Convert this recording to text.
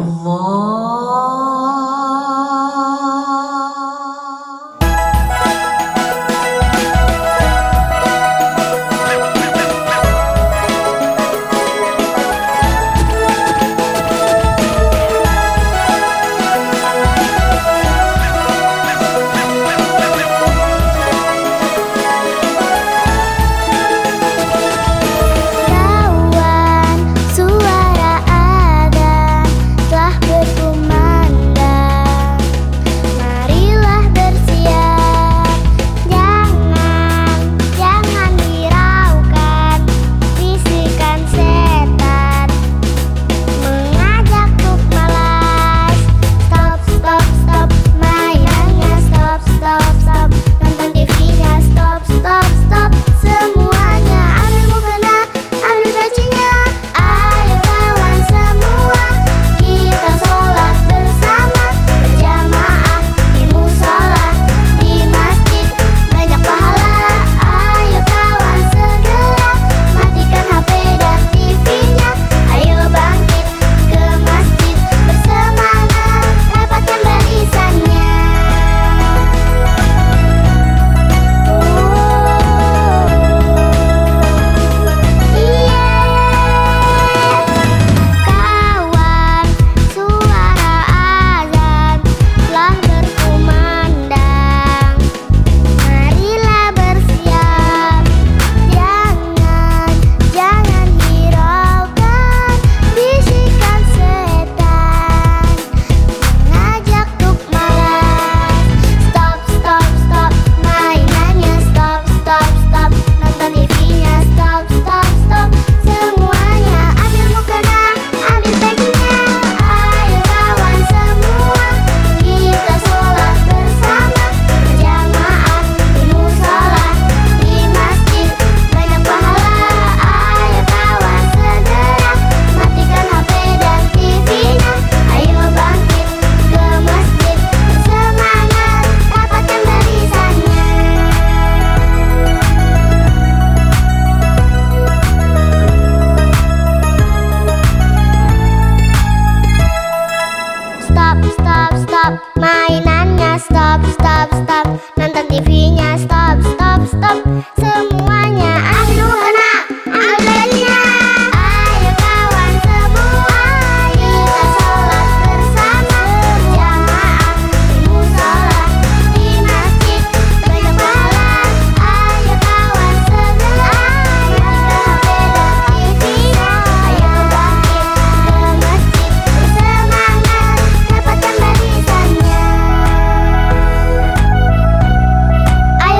More. stop Mainannya. Stop, stop, stop. Nonton TV-nya stop, stop